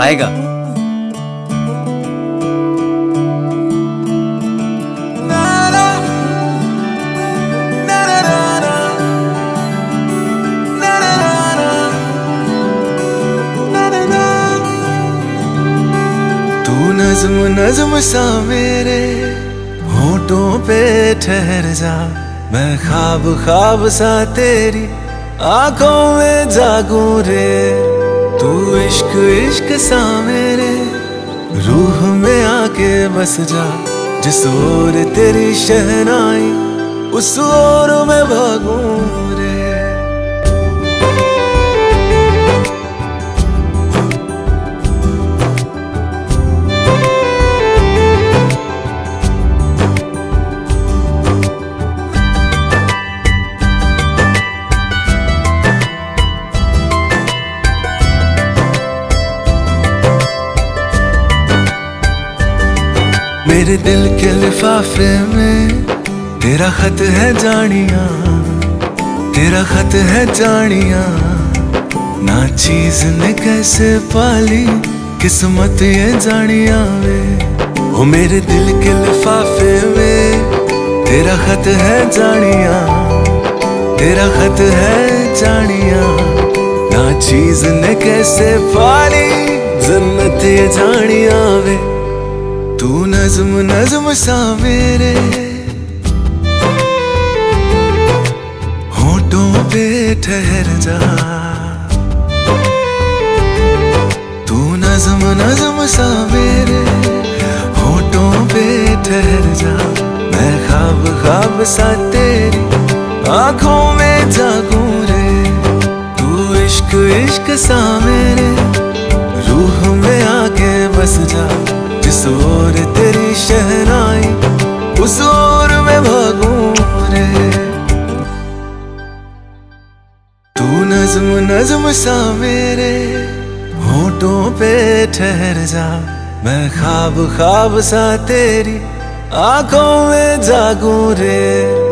आएगा। तू नज्म नज्म सा मेरे होठों पे ठहर जा। मैं ख्वाब ख्वाब सा तेरी आँखों में जागू रे। तू इश्क इश्क सा मेरे रूह में आके बस जा। जिस ओर तेरी शहनाई, उस ओर में भागूं। मेरे दिल के लिफाफे में तेरा खत है जानिया, तेरा खत है जानिया। ना चीज़ ने कैसे पाली, किस्मत ये जानिया वे। हो मेरे दिल के लिफाफे में तेरा खत है जानिया, तेरा खत है जानिया। ना चीज़ ने कैसे पाली, जन्नत ये जानिया वे। नज्म नज्म सा मेरे होठों पे ठहर जा। तू नज्म नज्म सा मेरे होठों पे ठहर जा। मैं ख्वाब ख्वाब सा तेरी आँखों में जागूं रे। तू इश्क इश्क सा मेरे रूह में आके बस जा। जिस ओर ओर में भागूं रे। तू नज्म नज्म सा मेरे होठों पे ठहर जा। मैं ख्वाब ख्वाब सा तेरी आँखों में जागूं रे।